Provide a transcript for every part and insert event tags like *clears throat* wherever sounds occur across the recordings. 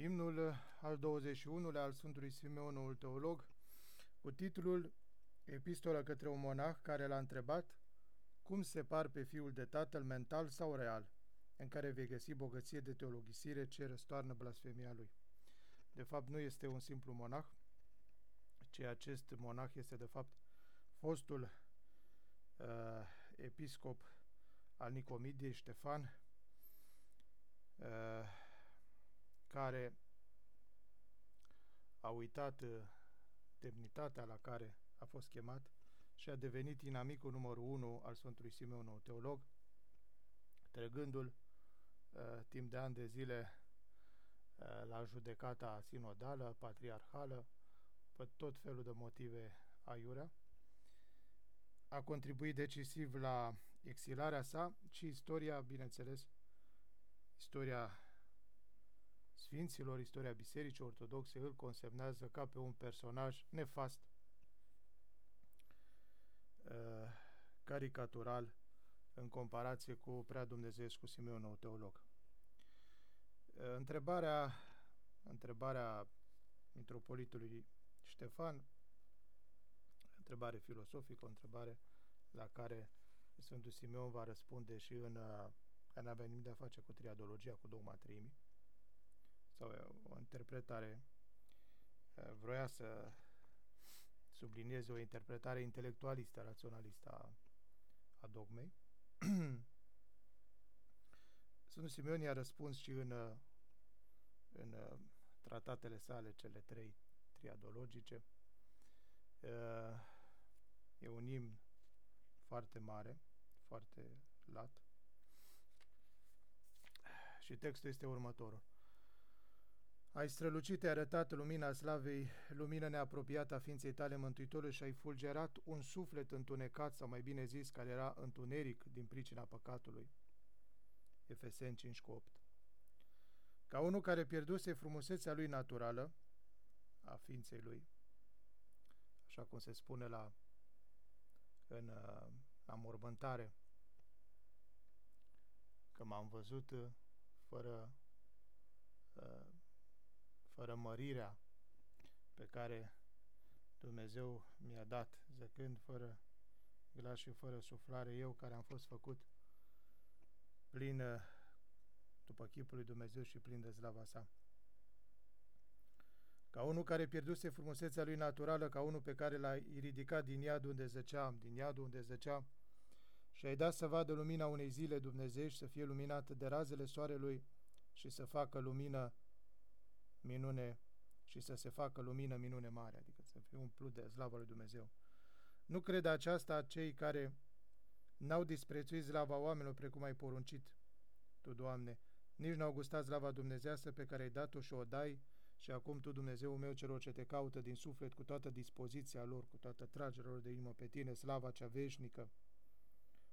Imnul al 21-lea al Sfântului Simeon, noul teolog, cu titlul Epistola către un monah care l-a întrebat cum se par pe fiul de tatăl mental sau real, în care vei găsi bogăție de teologisire ce răstoarnă blasfemia lui. De fapt, nu este un simplu monah, ci acest monah este de fapt fostul uh, episcop al Nicomidiei, Ștefan, uh, care a uitat uh, demnitatea la care a fost chemat și a devenit inamicul numărul 1 al Sfântului Simeon, nou teolog, trăgându-l uh, timp de ani de zile uh, la judecata sinodală, patriarhală, pe tot felul de motive aiurea. A contribuit decisiv la exilarea sa și istoria, bineînțeles, istoria Sfinților, istoria Bisericii Ortodoxe îl consemnează ca pe un personaj nefast, uh, caricatural, în comparație cu prea Dumnezeescu Simeon, nou teolog. Uh, întrebarea, întrebarea mitropolitului Ștefan, întrebare filosofică, o întrebare la care Sfântul Simeon va răspunde și în uh, care nu avea nimic de a face cu triadologia, cu dogma treimii, sau o interpretare vroia să sublinieze o interpretare intelectualistă, raționalistă a, a dogmei. *clears throat* Sfântul Simeon i-a răspuns și în, în tratatele sale, cele trei triadologice. E un imn foarte mare, foarte lat. Și textul este următorul. Ai strălucit, ai arătat lumina slavei, lumină neapropiată a ființei tale mântuitorului și ai fulgerat un suflet întunecat, sau mai bine zis, care era întuneric din pricina păcatului. Efeseni 5 cu 8 Ca unul care pierduse frumusețea lui naturală, a ființei lui, așa cum se spune la, în, la mormântare, că m-am văzut fără uh, fără mărirea pe care Dumnezeu mi-a dat, zăcând fără glas și fără suflare, eu care am fost făcut plin după chipul lui Dumnezeu și plin de slava sa. Ca unul care pierduse frumusețea lui naturală, ca unul pe care l-a ridicat din iadul unde zăcea, din iadul unde zăcea, și ai dat să vadă lumina unei zile Dumnezeu și să fie luminată de razele soarelui și să facă lumină minune și să se facă lumină minune mare, adică să fie umplut de slava lui Dumnezeu. Nu cred aceasta cei care n-au disprețuit slava oamenilor precum ai poruncit, Tu, Doamne, nici n-au gustat slava dumnezească pe care ai dat-o și o dai și acum Tu, Dumnezeu meu, celor ce te caută din suflet cu toată dispoziția lor, cu toată tragerea lor de inimă pe Tine, slava cea veșnică.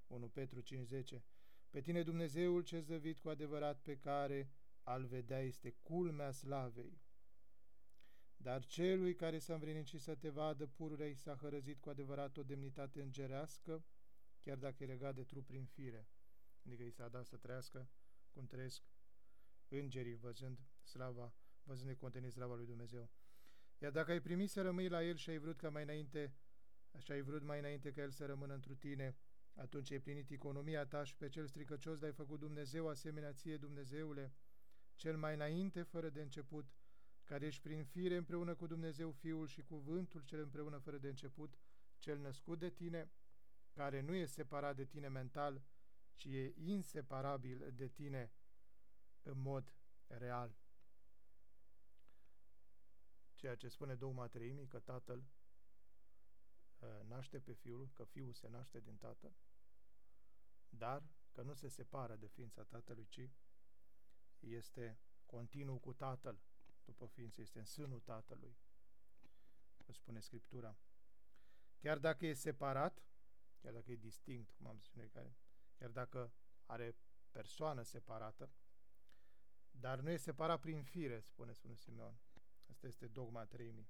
1 Petru 5.10 Pe Tine, Dumnezeul ce zăvit cu adevărat pe care al vedea este culmea slavei. Dar celui care s-a învrinicit să te vadă pururea i s-a hărăzit cu adevărat o demnitate îngerească, chiar dacă e legat de trup prin fire. Adică i s-a dat să trăiască cum trăiesc îngerii văzând slava, văzând necontenit slava lui Dumnezeu. Iar dacă ai primit să rămâi la El și ai vrut ca mai înainte, așa ai vrut mai înainte ca El să rămână întru tine, atunci ai plinit economia ta și pe cel stricăcios l-ai făcut Dumnezeu asemenea ție, Dumnezeule, cel mai înainte, fără de început, care ești prin fire împreună cu Dumnezeu Fiul și cuvântul cel împreună fără de început, cel născut de tine, care nu e separat de tine mental, ci e inseparabil de tine în mod real. Ceea ce spune dogma treimii, că Tatăl ă, naște pe Fiul, că Fiul se naște din Tatăl, dar că nu se separă de ființa Tatălui, ci este continuu cu Tatăl, după ființă, este în sânul Tatălui, cum spune Scriptura. Chiar dacă e separat, chiar dacă e distinct, cum am zis noi, chiar dacă are persoană separată, dar nu e separat prin fire, spune Sfântul Simeon. Asta este dogma treimii.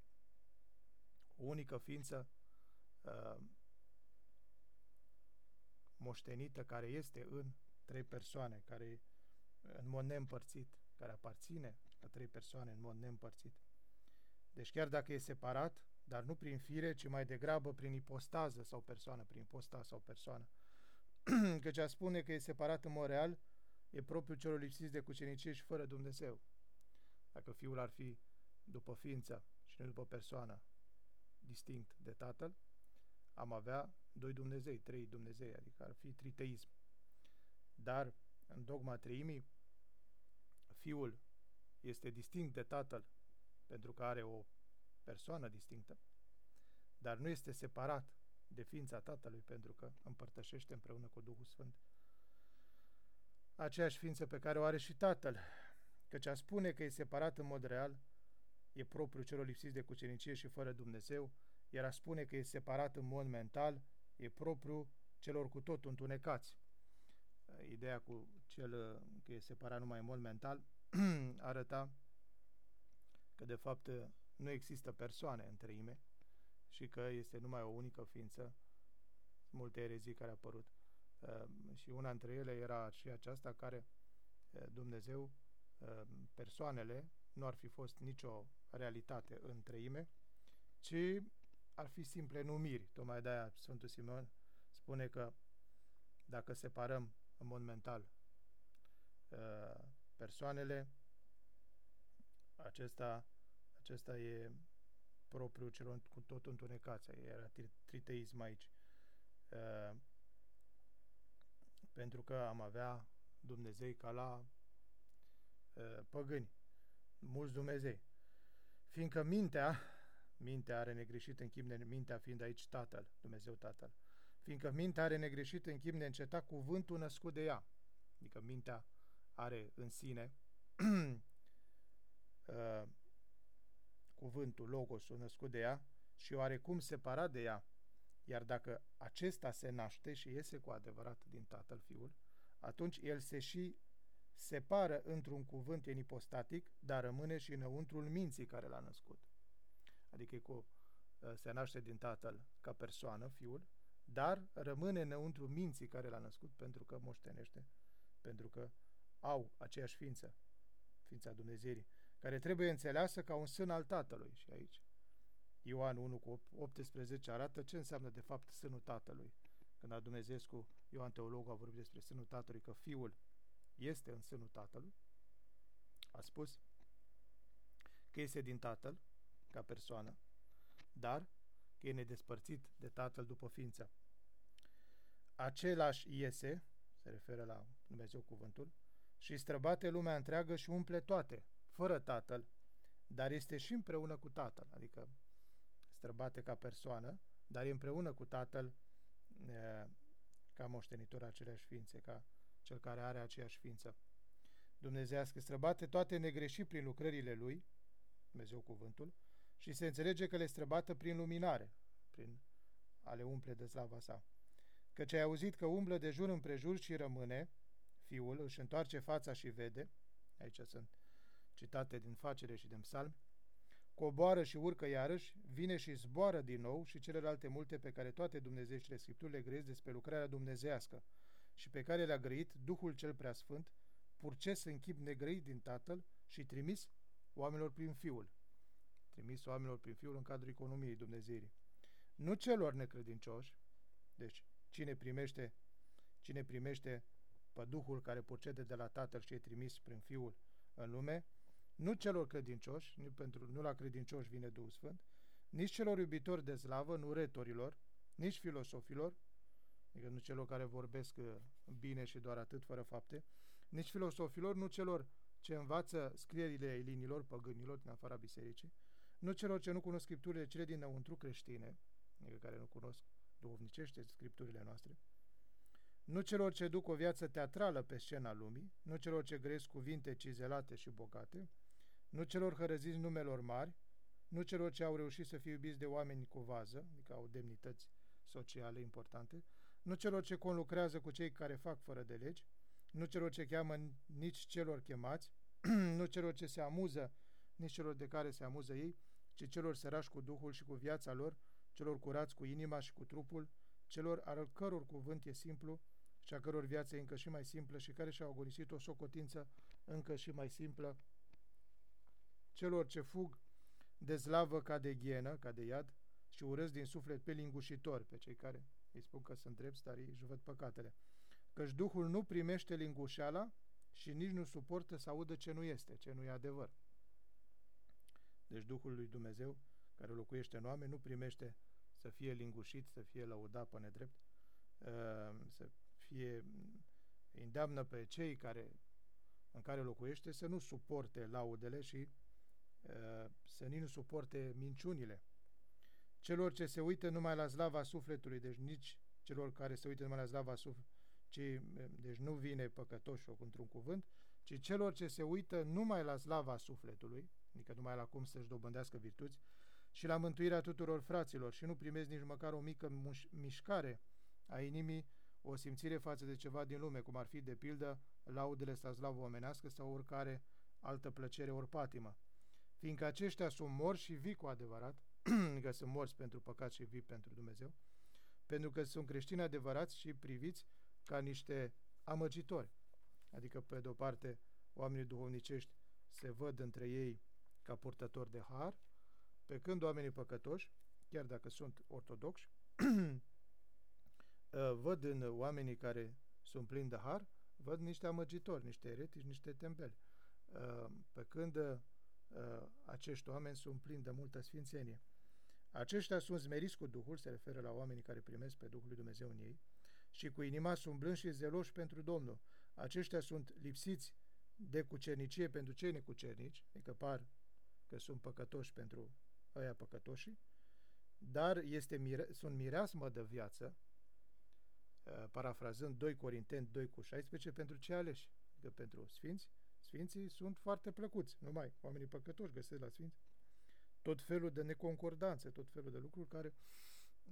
O unică ființă uh, moștenită care este în trei persoane, care în mod neîmpărțit, care aparține, ca trei persoane în mod neîmpărțit. Deci chiar dacă e separat, dar nu prin fire, ci mai degrabă prin ipostază sau persoană, prin ipostază sau persoană. *clears throat* Căci a spune că e separat în mod real, e propriul celor lipsiți de cucenicie și fără Dumnezeu. Dacă Fiul ar fi după ființă și nu după persoană, distinct de Tatăl, am avea doi Dumnezei, trei Dumnezei, adică ar fi triteism. Dar în dogma treimii, Fiul este distinct de Tatăl pentru că are o persoană distinctă, dar nu este separat de ființa Tatălui pentru că împărtășește împreună cu Duhul Sfânt aceeași ființă pe care o are și Tatăl, căci a spune că e separat în mod real e propriu celor lipsiți de cucenicie și fără Dumnezeu, iar a spune că e separat în mod mental e propriu celor cu tot întunecați. Ideea cu cel că e separat numai în mod mental *clears throat* arăta că de fapt nu există persoane în treime și că este numai o unică ființă, multe erezii care au apărut. Ehm, și una dintre ele era și aceasta care Dumnezeu, ehm, persoanele, nu ar fi fost nicio realitate în treime, ci ar fi simple numiri. Tocmai de-aia Sfântul Simon spune că dacă separăm în mod mental ehm, persoanele, acesta acesta e propriu celor cu tot întunecați, era triteism aici. Uh, pentru că am avea Dumnezei ca la uh, păgâni, mulți Dumnezei. Fiindcă mintea, mintea are negreșit în chip, mintea fiind aici Tatăl, Dumnezeu Tatăl, fiindcă mintea are negreșit în chip neîncetat cuvântul născut de ea, adică mintea are în sine *clears throat* uh, cuvântul, logosul născut de ea și oarecum separat de ea, iar dacă acesta se naște și iese cu adevărat din Tatăl Fiul, atunci el se și separă într-un cuvânt enipostatic, dar rămâne și înăuntrul minții care l-a născut. Adică cu, ă, se naște din Tatăl ca persoană, Fiul, dar rămâne înăuntru minții care l-a născut pentru că moștenește, pentru că au aceeași ființă, ființa Dumnezeirii care trebuie înțeleasă ca un sân al Tatălui. Și aici Ioan 1 cu 18 arată ce înseamnă de fapt sânul Tatălui. Când a Dumnezeescu, Ioan Teologul a vorbit despre sânul Tatălui, că Fiul este în sânul Tatălui, a spus că este din Tatăl, ca persoană, dar că e nedespărțit de Tatăl după ființă. Același iese, se referă la Dumnezeu cuvântul, și străbate lumea întreagă și umple toate, fără Tatăl, dar este și împreună cu Tatăl, adică străbate ca persoană, dar e împreună cu Tatăl e, ca moștenitor aceleași ființe, ca cel care are aceeași ființă. Dumnezească străbate toate negreșit prin lucrările Lui, Dumnezeu cuvântul, și se înțelege că le străbată prin luminare, prin a le umple de slava sa. Căci ai auzit că umblă de jur împrejur și rămâne, Fiul își întoarce fața și vede, aici sunt citate din facere și din psalmi, coboară și urcă iarăși, vine și zboară din nou și celelalte multe pe care toate dumnezeieștile Scripturi le grăiesc despre lucrarea dumnezească și pe care le-a grăit Duhul cel Preasfânt, purces în chip negrăit din Tatăl și trimis oamenilor prin Fiul. Trimis oamenilor prin Fiul în cadrul economiei Dumnezeirii. Nu celor necredincioși, deci cine primește, cine primește pe Duhul care procede de la Tatăl și e trimis prin Fiul în lume, nu celor credincioși, nu, pentru, nu la credincioși vine Duhul Sfânt, nici celor iubitori de slavă, nu retorilor, nici filosofilor, adică nu celor care vorbesc uh, bine și doar atât, fără fapte, nici filosofilor, nu celor ce învață scrierile elinilor, păgânilor din afara bisericii, nu celor ce nu cunosc scripturile cele dinăuntru creștine, adică care nu cunosc duhovnicește scripturile noastre, nu celor ce duc o viață teatrală pe scena lumii, nu celor ce gresc cuvinte cizelate și bogate, nu celor hărăziți numelor mari, nu celor ce au reușit să fie iubiți de oameni cu vază, adică au demnități sociale importante, nu celor ce conlucrează cu cei care fac fără de legi, nu celor ce cheamă nici celor chemați, *clears throat* nu celor ce se amuză, nici celor de care se amuză ei, ci celor sărași cu Duhul și cu viața lor, celor curați cu inima și cu trupul, celor al căror cuvânt e simplu și a căror viață e încă și mai simplă și care și-au agonisit o socotință încă și mai simplă celor ce fug de slavă ca de ghienă, ca de iad, și urăsc din suflet pe lingușitori, pe cei care îi spun că sunt drepți, dar își văd păcatele. Căci Duhul nu primește lingușeala și nici nu suportă să audă ce nu este, ce nu e adevăr. Deci Duhul lui Dumnezeu, care locuiește în oameni, nu primește să fie lingușit, să fie lăudat pe nedrept, uh, să fie îndeamnă pe cei care în care locuiește să nu suporte laudele și uh, să nici nu suporte minciunile. Celor ce se uită numai la slava sufletului, deci nici celor care se uită numai la slava sufletului, ci, deci nu vine păcătoșul într-un cuvânt, ci celor ce se uită numai la slava sufletului, adică numai la cum să-și dobândească virtuți, și la mântuirea tuturor fraților și nu primesc nici măcar o mică mișcare a inimii, o simțire față de ceva din lume, cum ar fi, de pildă, laudele sau slavă omenească sau oricare altă plăcere ori patimă. Fiindcă aceștia sunt morți și vii cu adevărat, *clears throat* că sunt morți pentru păcat și vii pentru Dumnezeu, pentru că sunt creștini adevărați și priviți ca niște amăgitori. Adică, pe de-o parte, oamenii duhovnicești se văd între ei ca purtători de har, pe când oamenii păcătoși, chiar dacă sunt ortodoxi, *clears throat* văd în oamenii care sunt plini de har, văd niște amăgitori, niște eretici, niște tembeli. Pe când acești oameni sunt plini de multă sfințenie. Aceștia sunt zmeriți cu Duhul, se referă la oamenii care primesc pe Duhul lui Dumnezeu în ei, și cu inima sunt blânzi și zeloși pentru Domnul. Aceștia sunt lipsiți de cucernicie pentru cei necucernici, adică par că sunt păcătoși pentru ăia păcătoși, dar este mire, sunt mireasmă de viață, uh, parafrazând 2 Corinteni 2 cu 16, pentru cei aleși, adică pentru sfinți. Sfinții sunt foarte plăcuți, numai oamenii păcătoși găsesc la sfinți tot felul de neconcordanțe, tot felul de lucruri care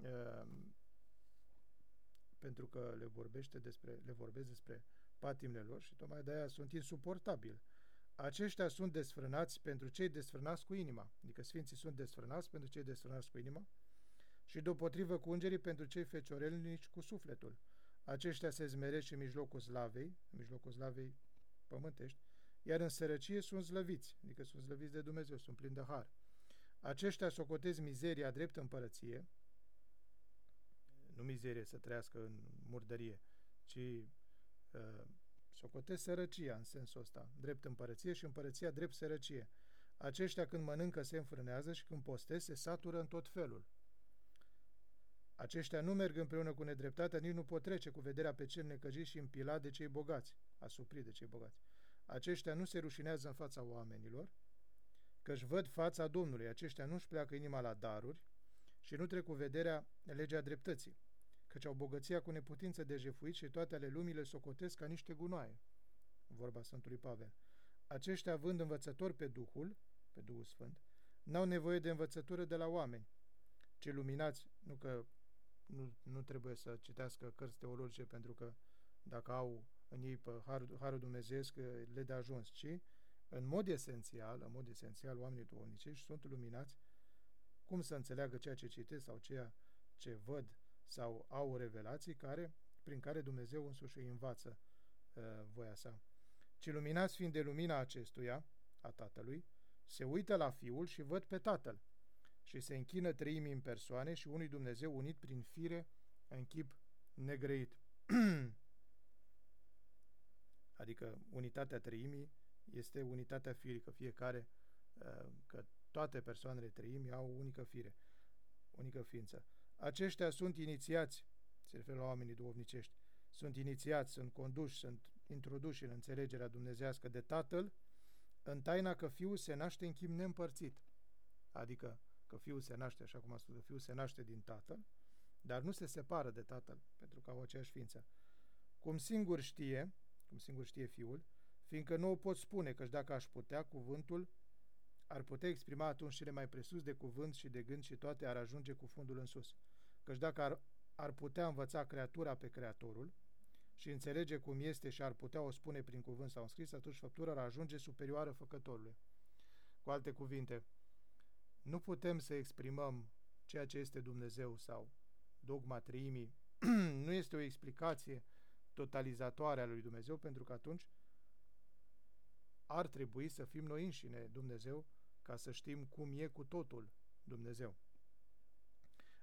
uh, pentru că le vorbește despre, le vorbesc despre patimile lor și tocmai de aia sunt insuportabili. Aceștia sunt desfrânați pentru cei desfrânați cu inima, adică sfinții sunt desfrânați pentru cei desfrânați cu inima și deopotrivă cu îngerii pentru cei feciorelnici cu sufletul. Aceștia se zmeresc în mijlocul slavei, în mijlocul slavei pământești, iar în sărăcie sunt slăviți, adică sunt slăviți de Dumnezeu, sunt plini de har. Aceștia socotez mizeria drept împărăție, nu mizerie să trăiască în murdărie, ci uh, socotez sărăcia în sensul ăsta, drept împărăție și împărăția drept sărăcie. Aceștia când mănâncă se înfrânează și când postez se satură în tot felul. Aceștia nu merg împreună cu nedreptatea, nici nu pot trece cu vederea pe cel necăjit și împilat de cei bogați, asuprit de cei bogați. Aceștia nu se rușinează în fața oamenilor, că-și văd fața Domnului. Aceștia nu-și pleacă inima la daruri și nu trec cu vederea legea dreptății, căci au bogăția cu neputință de jefuit și toate ale lumii le socotesc ca niște gunoaie. Vorba Sfântului Pavel. Aceștia, având învățători pe Duhul, pe Duhul Sfânt, n-au nevoie de învățătură de la oameni, ci luminați, nu că nu, nu trebuie să citească cărți teologice pentru că dacă au în ei pe Harul, Harul Dumnezeu le de ajuns, ci în mod esențial, în mod esențial, oamenii duhovnicești sunt luminați cum să înțeleagă ceea ce citesc sau ceea ce văd sau au revelații care, prin care Dumnezeu însuși îi învață uh, voia sa. Ci luminați fiind de lumina acestuia, a Tatălui, se uită la Fiul și văd pe Tatăl și se închină treimii în persoane și unui Dumnezeu unit prin fire în chip negrăit. *clears throat* adică unitatea treimii este unitatea firică, fiecare, uh, că toate persoanele treimi au o unică fire, unică ființă. Aceștia sunt inițiați, se referă la oamenii duhovnicești, sunt inițiați, sunt conduși, sunt introduși în înțelegerea dumnezească de Tatăl, în taina că Fiul se naște în chip neîmpărțit. Adică că Fiul se naște, așa cum a spus, că Fiul se naște din Tatăl, dar nu se separă de Tatăl, pentru că au aceeași ființă. Cum singur știe, cum singur știe Fiul, fiindcă nu o pot spune, căci dacă aș putea, cuvântul ar putea exprima atunci cele mai presus de cuvânt și de gând și toate ar ajunge cu fundul în sus. Căci dacă ar, ar putea învăța creatura pe creatorul și înțelege cum este și ar putea o spune prin cuvânt sau în scris, atunci făptura ar ajunge superioară făcătorului. Cu alte cuvinte, nu putem să exprimăm ceea ce este Dumnezeu sau dogma treimii, *clears throat* nu este o explicație totalizatoare a lui Dumnezeu, pentru că atunci ar trebui să fim noi înșine Dumnezeu ca să știm cum e cu totul Dumnezeu.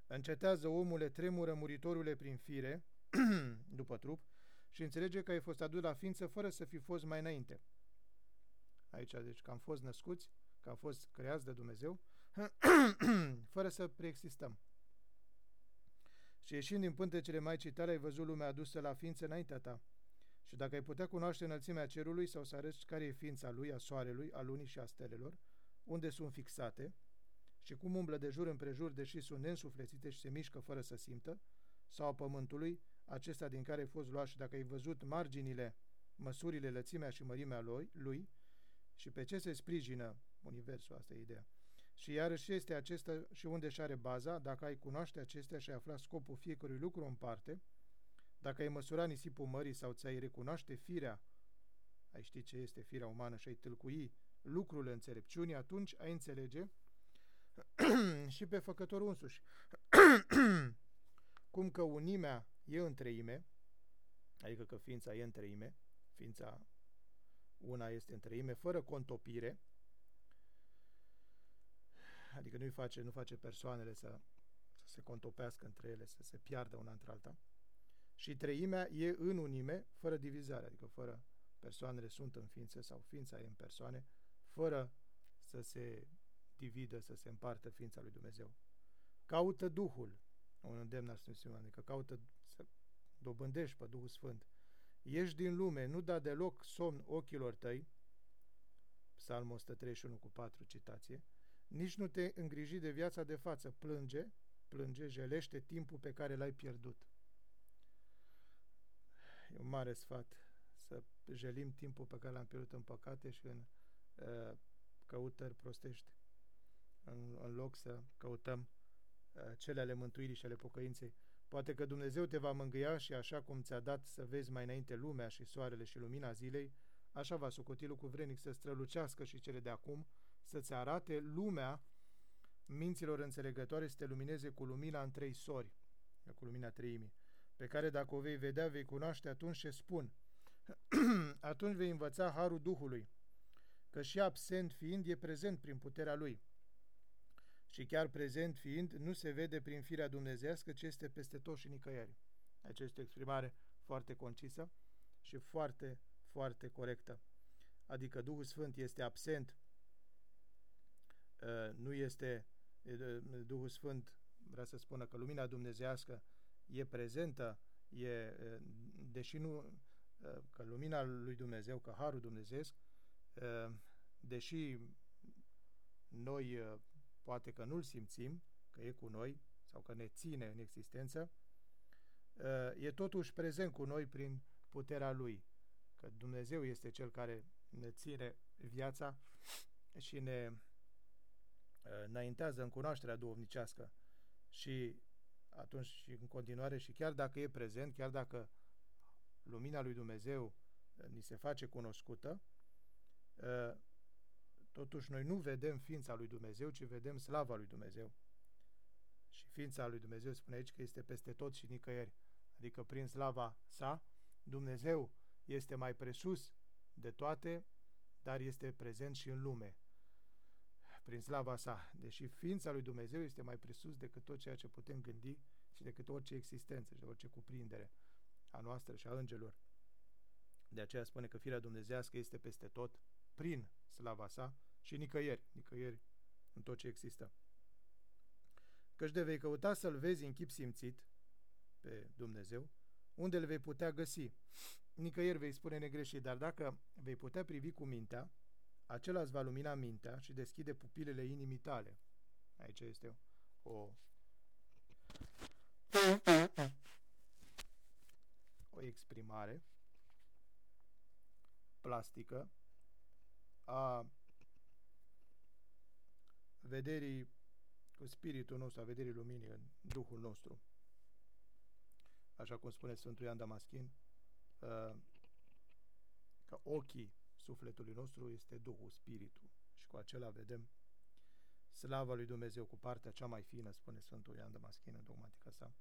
Încetează omule, tremură muritorule prin fire, *clears throat* după trup, și înțelege că ai fost adus la ființă fără să fi fost mai înainte. Aici, deci, că am fost născuți, că am fost creați de Dumnezeu, *clears throat* fără să preexistăm. Și ieșind din pântecele Maicii tale, ai văzut lumea adusă la ființă înaintea ta. Și dacă ai putea cunoaște înălțimea cerului sau să arăți care e ființa lui, a soarelui, a lunii și a stelelor, unde sunt fixate și cum umblă de jur împrejur, deși sunt neînsuflețite și se mișcă fără să simtă, sau a pământului, acesta din care ai fost luat și dacă ai văzut marginile, măsurile, lățimea și mărimea lui, lui și pe ce se sprijină universul, asta e ideea, și iarăși este acesta și unde și are baza, dacă ai cunoaște acestea și ai afla scopul fiecărui lucru în parte, dacă ai măsura nisipul mării sau ți-ai recunoaște firea, ai ști ce este firea umană și ai tâlcui lucrul înțelepciunii, atunci ai înțelege *clears throat* și pe făcătorul însuși. *clears throat* Cum că unimea e întreime, adică că ființa e întreime, ființa una este întreime, fără contopire, adică nu face, nu face persoanele să, să se contopească între ele, să se piardă una între alta, și treimea e în unime, fără divizare, adică fără persoanele sunt în ființe sau ființa e în persoane, fără să se dividă, să se împartă ființa lui Dumnezeu. Caută Duhul, un îndemn al Sfântului adică caută să dobândești pe Duhul Sfânt. Ești din lume, nu da deloc somn ochilor tăi, Psalmul 131 cu 4 citație, nici nu te îngriji de viața de față, plânge, plânge, jelește timpul pe care l-ai pierdut. E un mare sfat să jelim timpul pe care l-am pierdut în păcate și în uh, căutări prostești, în, în loc să căutăm uh, cele ale mântuirii și ale pocăinței. Poate că Dumnezeu te va mângâia și așa cum ți-a dat să vezi mai înainte lumea și soarele și lumina zilei, așa va socoti lucru vrenic să strălucească și cele de acum, să-ți arate lumea minților înțelegătoare să te lumineze cu lumina în trei sori, cu lumina treimii, pe care dacă o vei vedea, vei cunoaște atunci ce spun. *clears throat* atunci vei învăța harul Duhului, că și absent fiind e prezent prin puterea Lui. Și chiar prezent fiind, nu se vede prin firea dumnezească, ce este peste tot și nicăieri. Aici este o exprimare foarte concisă și foarte, foarte corectă. Adică Duhul Sfânt este absent Uh, nu este Duhul Sfânt, vrea să spună că lumina dumnezească e prezentă, e, uh, deși nu, uh, că lumina lui Dumnezeu, că Harul Dumnezeesc, deși noi poate că nu-l simțim, că e cu noi sau că ne ține în existență, e totuși prezent cu noi prin puterea Lui, că Dumnezeu este Cel care ne ține viața și ne Uh, înaintează în cunoașterea duhovnicească și atunci și în continuare și chiar dacă e prezent, chiar dacă lumina lui Dumnezeu uh, ni se face cunoscută, uh, totuși noi nu vedem ființa lui Dumnezeu, ci vedem slava lui Dumnezeu. Și ființa lui Dumnezeu spune aici că este peste tot și nicăieri. Adică prin slava sa, Dumnezeu este mai presus de toate, dar este prezent și în lume prin slava sa, deși ființa lui Dumnezeu este mai presus decât tot ceea ce putem gândi și decât orice existență și de orice cuprindere a noastră și a îngelor. De aceea spune că firea dumnezească este peste tot, prin slava sa și nicăieri, nicăieri în tot ce există. Căci de vei căuta să-L vezi în chip simțit pe Dumnezeu, unde îl vei putea găsi. Nicăieri vei spune negreșit, dar dacă vei putea privi cu mintea, acela îți va lumina mintea și deschide pupilele inimii tale. Aici este o o exprimare plastică a vederii cu spiritul nostru, a vederii luminii în Duhul nostru. Așa cum spune Sfântul Ioan Damaschin, uh, că ochii sufletului nostru este Duhul, Spiritul. Și cu acela vedem slava lui Dumnezeu cu partea cea mai fină, spune Sfântul Ioan Damaschin în dogmatica sa,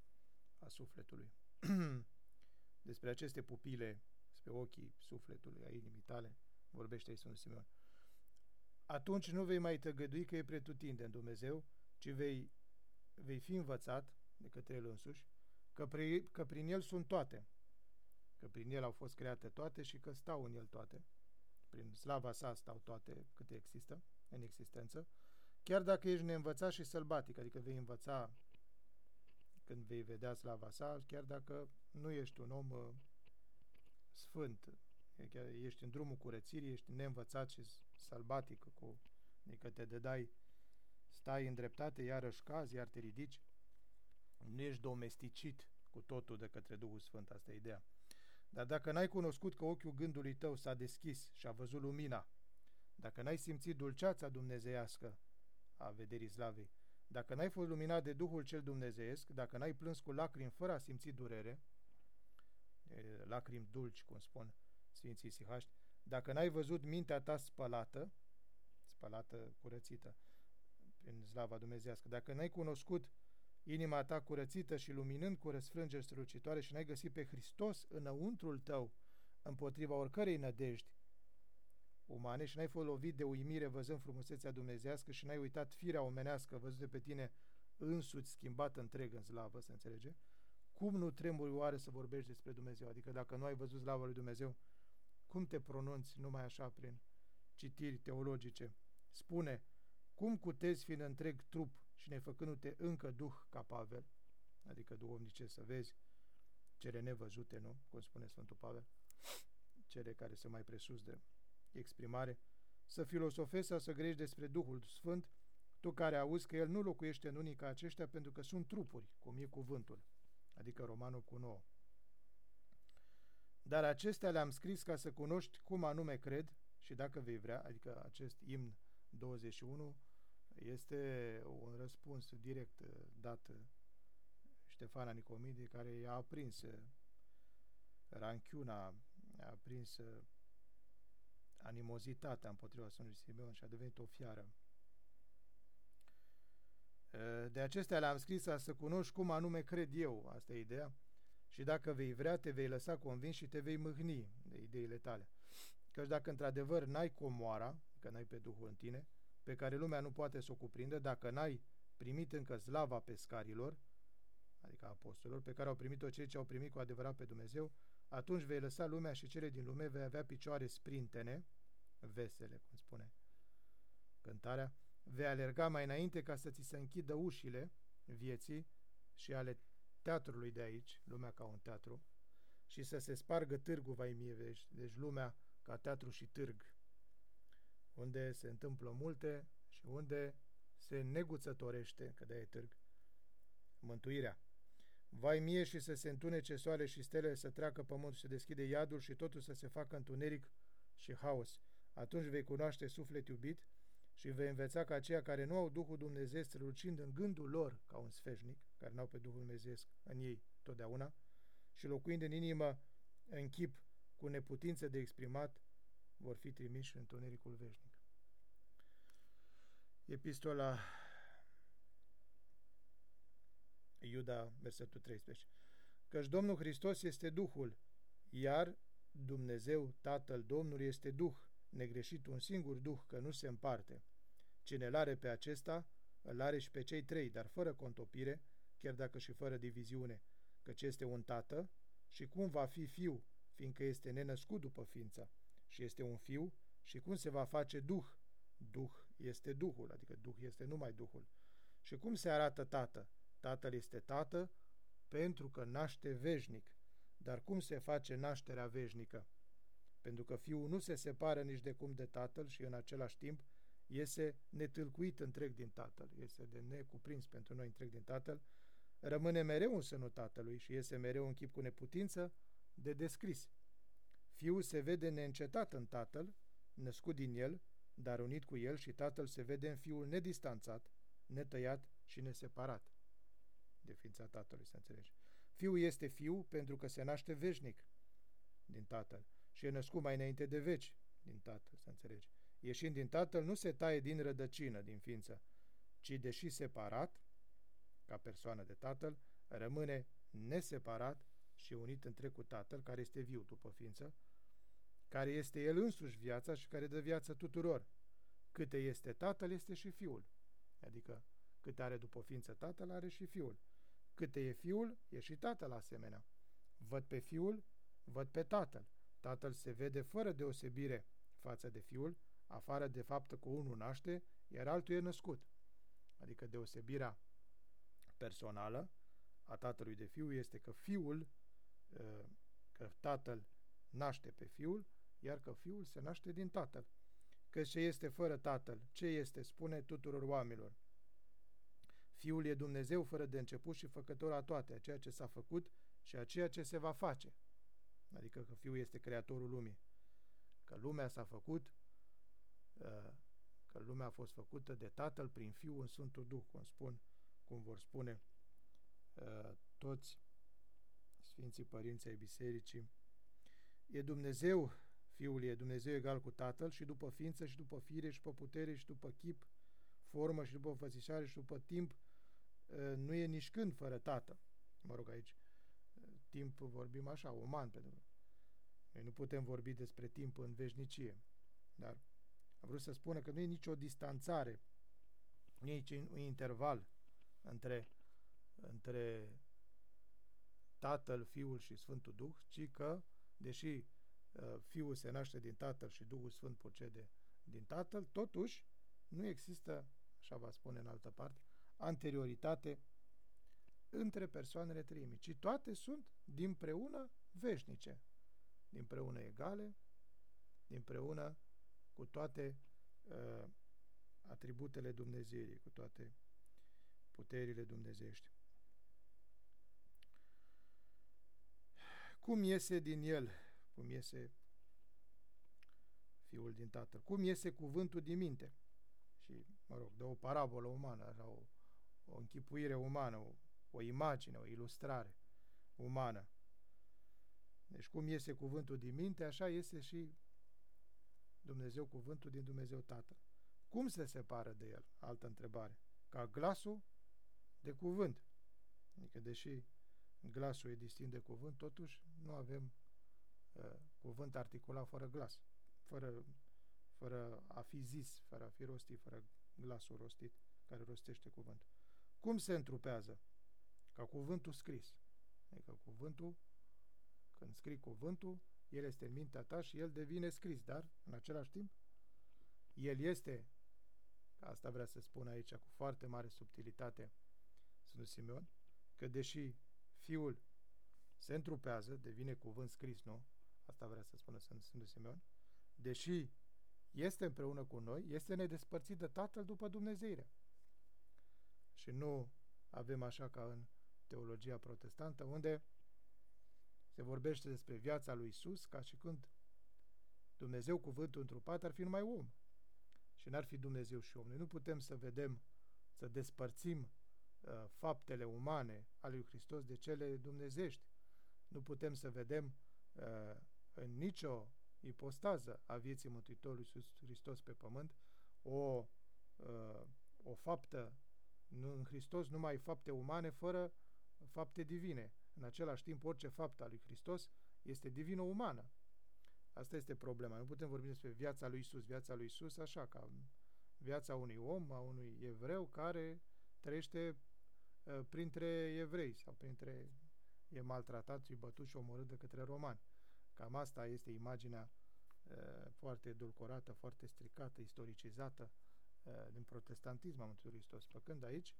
a sufletului. *clears throat* despre aceste pupile, despre ochii sufletului, a inimii tale, vorbește aici Sfântul Simeon. atunci nu vei mai tăgădui că e pretutinde în Dumnezeu, ci vei, vei fi învățat de către El însuși că, pre, că prin El sunt toate, că prin El au fost create toate și că stau în El toate, prin slava sa stau toate câte există în existență, chiar dacă ești neînvățat și sălbatic, adică vei învăța când vei vedea slava sa, chiar dacă nu ești un om uh, sfânt, chiar ești în drumul curățirii, ești neînvățat și sălbatic, cu, adică te dedai, stai în dreptate, iarăși cazi, iar te ridici, nu ești domesticit cu totul de către Duhul Sfânt, asta e ideea. Dar dacă n-ai cunoscut că ochiul gândului tău s-a deschis și a văzut lumina, dacă n-ai simțit dulceața dumnezeiască a vederii slavei, dacă n-ai fost luminat de Duhul cel dumnezeiesc, dacă n-ai plâns cu lacrimi fără a simți durere, lacrimi dulci, cum spun Sfinții Sihaști, dacă n-ai văzut mintea ta spălată, spălată, curățită, prin slava dumnezească, dacă n-ai cunoscut inima ta curățită și luminând cu răsfrângeri strălucitoare și n-ai găsit pe Hristos înăuntrul tău împotriva oricărei nădejdi umane și n-ai fost lovit de uimire văzând frumusețea dumnezească și n-ai uitat firea omenească văzută pe tine însuți schimbat întreg în slavă, se înțelege? Cum nu tremuri oare să vorbești despre Dumnezeu? Adică dacă nu ai văzut slava lui Dumnezeu, cum te pronunți numai așa prin citiri teologice? Spune, cum cutezi fiind întreg trup și nefăcându-te încă duh ca Pavel, adică duhovnice să vezi cele nevăzute, nu? Cum spune Sfântul Pavel, cele care sunt mai presus de exprimare, să filosofezi sau să grești despre Duhul Sfânt, tu care auzi că El nu locuiește în unii ca aceștia pentru că sunt trupuri, cum e cuvântul, adică Romanul cu 9. Dar acestea le-am scris ca să cunoști cum anume cred și dacă vei vrea, adică acest imn 21 este un răspuns direct uh, dat uh, Ștefana Nicomidie, care i-a aprins uh, ranchiuna, a aprins animozitatea împotriva Sfântului Simeon și a devenit o fiară. De acestea le-am scris să cunoști cum anume cred eu, asta e ideea, și dacă vei vrea, te vei lăsa convins și te vei mâhni de ideile tale. Căci dacă într-adevăr n-ai comoara, că n-ai pe Duhul în tine, pe care lumea nu poate să o cuprindă, dacă n-ai primit încă slava pescarilor, adică apostolilor, pe care au primit-o cei ce au primit cu adevărat pe Dumnezeu, atunci vei lăsa lumea și cele din lume, vei avea picioare sprintene, vesele, cum spune cântarea, vei alerga mai înainte ca să ți se închidă ușile vieții și ale teatrului de aici, lumea ca un teatru, și să se spargă târgul vai mie, deci, deci lumea ca teatru și târg, unde se întâmplă multe și unde se neguțătorește, că de e târg, mântuirea. Vai mie și să se întunece soare și stele, să treacă pământul, să deschide iadul și totul să se facă întuneric și haos. Atunci vei cunoaște suflet iubit și vei învăța că aceia care nu au Duhul Dumnezeu strălucind în gândul lor ca un sfeșnic, care n-au pe Duhul Dumnezeu în ei totdeauna, și locuind în inimă în chip cu neputință de exprimat, vor fi trimiși în întunericul veșnic. Epistola Iuda, versetul 13. Căci Domnul Hristos este Duhul, iar Dumnezeu, Tatăl Domnului, este Duh, negreșit un singur Duh, că nu se împarte. Cine îl are pe acesta, îl are și pe cei trei, dar fără contopire, chiar dacă și fără diviziune, căci este un tată și cum va fi fiu, fiindcă este nenăscut după ființa, și este un fiu, și cum se va face Duh, Duh este Duhul, adică Duh este numai Duhul. Și cum se arată Tată? Tatăl este Tată pentru că naște veșnic. Dar cum se face nașterea veșnică? Pentru că Fiul nu se separă nici de cum de Tatăl și în același timp iese netâlcuit întreg din Tatăl, este de necuprins pentru noi întreg din Tatăl, rămâne mereu în sânul Tatălui și iese mereu în chip cu neputință de descris. Fiul se vede neîncetat în Tatăl, născut din el, dar unit cu el și tatăl se vede în fiul nedistanțat, netăiat și neseparat de ființa tatălui, să înțelegi. Fiul este fiu pentru că se naște veșnic din tatăl și e născut mai înainte de veci din tatăl, să înțelegi. Ieșind din tatăl nu se taie din rădăcină, din ființă, ci deși separat, ca persoană de tatăl, rămâne neseparat și unit între cu tatăl, care este viu după ființă, care este El însuși viața și care dă viață tuturor. Câte este tatăl, este și fiul. Adică câte are după ființă tatăl, are și fiul. Câte e fiul, e și tatăl asemenea. Văd pe fiul, văd pe tatăl. Tatăl se vede fără deosebire față de fiul, afară de faptul că unul naște, iar altul e născut. Adică deosebirea personală a tatălui de fiu este că fiul, ă, că tatăl naște pe fiul, iar că fiul se naște din tatăl. Că ce este fără tatăl, ce este, spune tuturor oamenilor. Fiul e Dumnezeu fără de început și făcător a toate, a ceea ce s-a făcut și a ceea ce se va face. Adică că Fiul este creatorul lumii. Că lumea s-a făcut, ă, că lumea a fost făcută de Tatăl prin Fiul în Sfântul Duh, cum spun, cum vor spune ă, toți Sfinții Părinți ai Bisericii. E Dumnezeu, Fiul e Dumnezeu egal cu Tatăl și după ființă și după fire și după putere și după chip, formă și după fățișare și după timp, ă, nu e nici când fără Tatăl. Mă rog, aici timp vorbim așa, uman, pentru că noi nu putem vorbi despre timp în veșnicie. Dar am vrut să spună că nu e nicio distanțare, nu e nici un interval între, între Tatăl, Fiul și Sfântul Duh, ci că, deși uh, Fiul se naște din Tatăl și Duhul Sfânt procede din Tatăl, totuși nu există, așa va spune în altă parte, anterioritate între persoanele treimii, ci toate sunt dinpreună veșnice, dinpreună egale, dinpreună cu toate uh, atributele Dumnezeirii, cu toate puterile dumnezești. Cum iese din el, cum iese fiul din tatăl, cum iese cuvântul din minte? Și, mă rog, de o parabolă umană, așa, o, o închipuire umană, o, o imagine, o ilustrare umană. Deci cum iese cuvântul din minte, așa iese și Dumnezeu cuvântul din Dumnezeu Tatăl. Cum se separă de el? Altă întrebare. Ca glasul de cuvânt. Adică deși glasul e distinct de cuvânt, totuși nu avem uh, cuvânt articulat fără glas, fără, fără a fi zis, fără a fi rostit, fără glasul rostit care rostește cuvântul. Cum se întrupează? Ca cuvântul scris. Adică cuvântul, când scrii cuvântul, el este în mintea ta și el devine scris, dar în același timp el este, asta vrea să spun aici cu foarte mare subtilitate Sfântul Simeon, că deși Fiul se întrupează, devine cuvânt scris, nu? Asta vrea să spună Sfântul Simeon, deși este împreună cu noi, este nedespărțit de Tatăl după Dumnezeire. Și nu avem așa ca în teologia protestantă, unde se vorbește despre viața lui Isus ca și când Dumnezeu cuvântul întrupat ar fi numai om și n-ar fi Dumnezeu și om. Noi nu putem să vedem, să despărțim uh, faptele umane ale lui Hristos de cele dumnezești. Nu putem să vedem uh, în nicio ipostază a vieții Mântuitorului Iisus Hristos pe pământ o, uh, o faptă nu, în Hristos numai fapte umane fără fapte divine. În același timp, orice faptă a lui Hristos este divină-umană. Asta este problema. Nu putem vorbi despre viața lui Isus, viața lui Isus așa ca viața unui om, a unui evreu care trăiește uh, printre evrei sau printre e maltratat și bătut și omorât de către romani. Cam asta este imaginea uh, foarte edulcorată, foarte stricată, istoricizată uh, din protestantism a Mântuitorului Hristos. Făcând aici,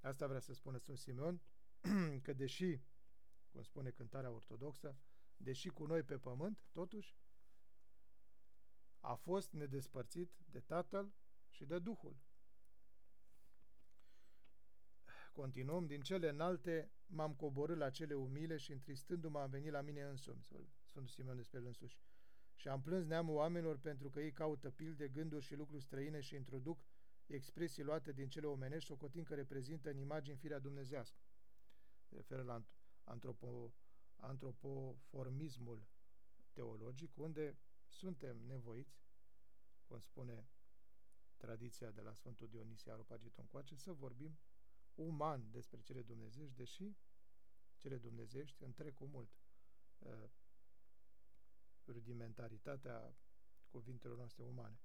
asta vrea să spună Sfânt Simeon, *clears throat* că deși, cum spune cântarea ortodoxă, deși cu noi pe pământ, totuși, a fost nedespărțit de Tatăl și de Duhul. Continuăm, din cele înalte m-am coborât la cele umile și întristându-mă am venit la mine însumi, Sfântul Simeon despre el însuși. Și am plâns neamul oamenilor pentru că ei caută pilde, gânduri și lucruri străine și introduc expresii luate din cele omenești, socotind că reprezintă în imagini firea dumnezească se referă la antropo, antropoformismul teologic, unde suntem nevoiți, cum spune tradiția de la Sfântul Dionisie Aropagitul încoace, să vorbim uman despre cele dumnezești, deși cele dumnezești întrec cu mult uh, rudimentaritatea cuvintelor noastre umane.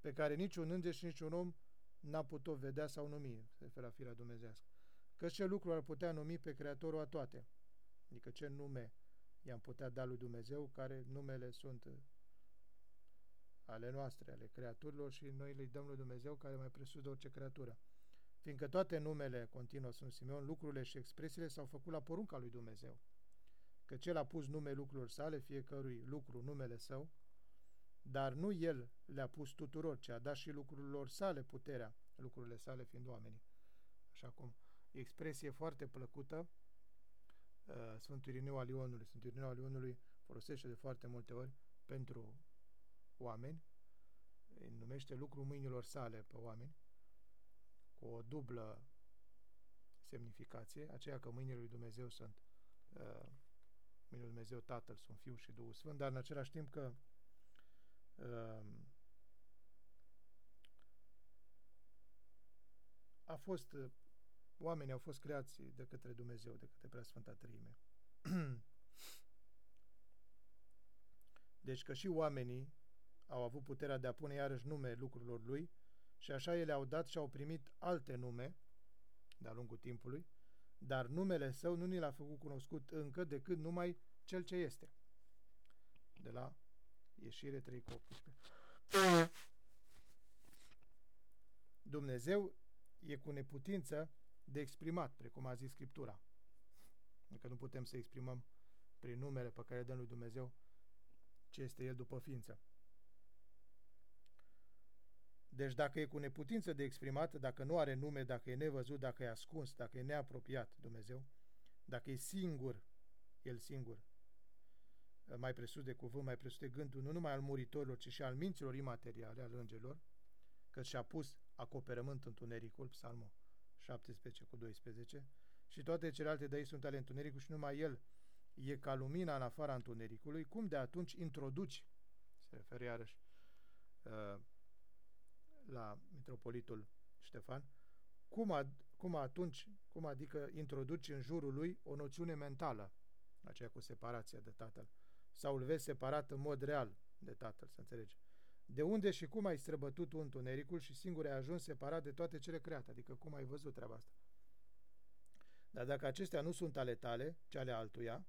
pe care niciun înger și niciun om n-a putut vedea sau numi, se referă la firea dumnezească. Că ce lucru ar putea numi pe Creatorul a toate? Adică ce nume i-am putea da lui Dumnezeu, care numele sunt uh, ale noastre, ale creaturilor și noi le dăm lui Dumnezeu care mai presus de orice creatură. Fiindcă toate numele, continuă Sfânt Simeon, lucrurile și expresiile s-au făcut la porunca lui Dumnezeu. Că cel a pus nume lucrurilor sale, fiecărui lucru numele său, dar nu el le-a pus tuturor, ci a dat și lucrurilor sale puterea, lucrurile sale fiind oamenii. Așa cum expresie foarte plăcută uh, Sfântul Irineu al Ionului. Sfântul Irineu al Ionului folosește de foarte multe ori pentru oameni, îi numește lucru mâinilor sale pe oameni, cu o dublă semnificație, aceea că mâinile lui Dumnezeu sunt uh, mâinile lui Dumnezeu Tatăl, sunt Fiul și Duhul Sfânt, dar în același timp că uh, a fost uh, oamenii au fost creați de către Dumnezeu, de către Preasfânta Trăime. *clears throat* deci că și oamenii au avut puterea de a pune iarăși nume lucrurilor lui și așa ele au dat și au primit alte nume de-a lungul timpului, dar numele său nu ni l-a făcut cunoscut încă decât numai cel ce este. De la ieșire 3 cu 18. Dumnezeu e cu neputință de exprimat, precum a zis Scriptura. Adică nu putem să exprimăm prin numele pe care dăm lui Dumnezeu ce este El după ființă. Deci dacă e cu neputință de exprimat, dacă nu are nume, dacă e nevăzut, dacă e ascuns, dacă e neapropiat Dumnezeu, dacă e singur, El singur, mai presus de cuvânt, mai presus de gândul, nu numai al muritorilor, ci și al minților imateriale, al îngerilor, că și-a pus acoperământ întunericul, psalmul 17 cu 12, și toate celelalte de ei sunt ale întunericului și numai el e ca lumina în afara întunericului, cum de atunci introduci, se referă iarăși uh, la mitropolitul Ștefan, cum, ad, cum atunci, cum adică introduci în jurul lui o noțiune mentală, aceea cu separația de tatăl, sau îl vezi separat în mod real de tatăl, să înțelegi. De unde și cum ai străbătut tu întunericul și singur ai ajuns separat de toate cele create, adică cum ai văzut treaba asta. Dar dacă acestea nu sunt ale tale, ci ale altuia,